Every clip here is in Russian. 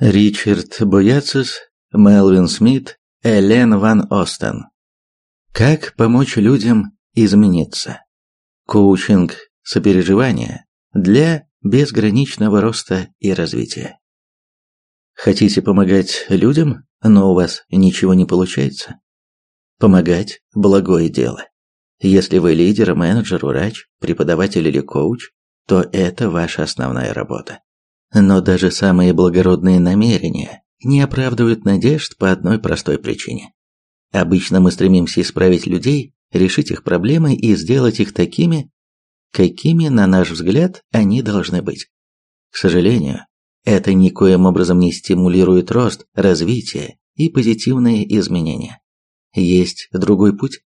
Ричард Бояцис, Мелвин Смит, Элен Ван Остен. Как помочь людям измениться? Коучинг сопереживания для безграничного роста и развития. Хотите помогать людям, но у вас ничего не получается? Помогать – благое дело. Если вы лидер, менеджер, врач, преподаватель или коуч, то это ваша основная работа. Но даже самые благородные намерения не оправдывают надежд по одной простой причине. Обычно мы стремимся исправить людей, решить их проблемы и сделать их такими, какими, на наш взгляд, они должны быть. К сожалению, это никоим образом не стимулирует рост, развитие и позитивные изменения. Есть другой путь.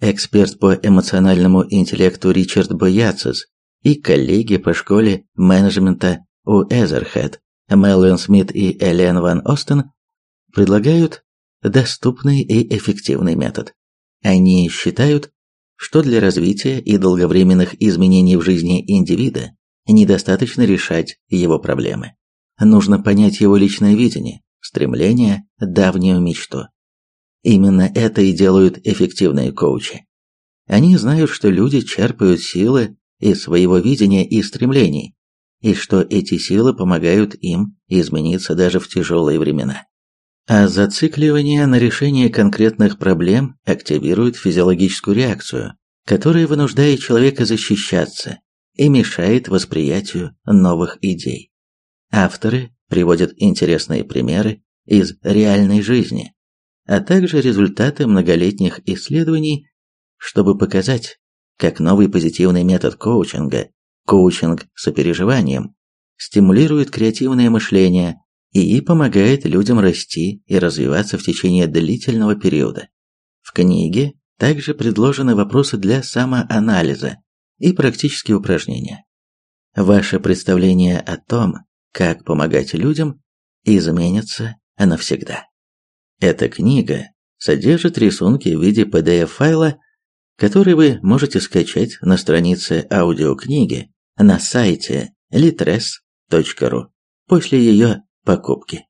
Эксперт по эмоциональному интеллекту Ричард Бояцис и коллеги по школе менеджмента у Эзерхед, Мелвин Смит и Элен Ван Остен предлагают доступный и эффективный метод. Они считают, что для развития и долговременных изменений в жизни индивида недостаточно решать его проблемы. Нужно понять его личное видение, стремление, давнюю мечту. Именно это и делают эффективные коучи. Они знают, что люди черпают силы из своего видения и стремлений, и что эти силы помогают им измениться даже в тяжелые времена. А зацикливание на решение конкретных проблем активирует физиологическую реакцию, которая вынуждает человека защищаться и мешает восприятию новых идей. Авторы приводят интересные примеры из реальной жизни, а также результаты многолетних исследований, чтобы показать, как новый позитивный метод коучинга Коучинг сопереживанием стимулирует креативное мышление и помогает людям расти и развиваться в течение длительного периода. В книге также предложены вопросы для самоанализа и практические упражнения. Ваше представление о том, как помогать людям, изменится навсегда. Эта книга содержит рисунки в виде PDF-файла, который вы можете скачать на странице аудиокниги на сайте litres.ru после ее покупки.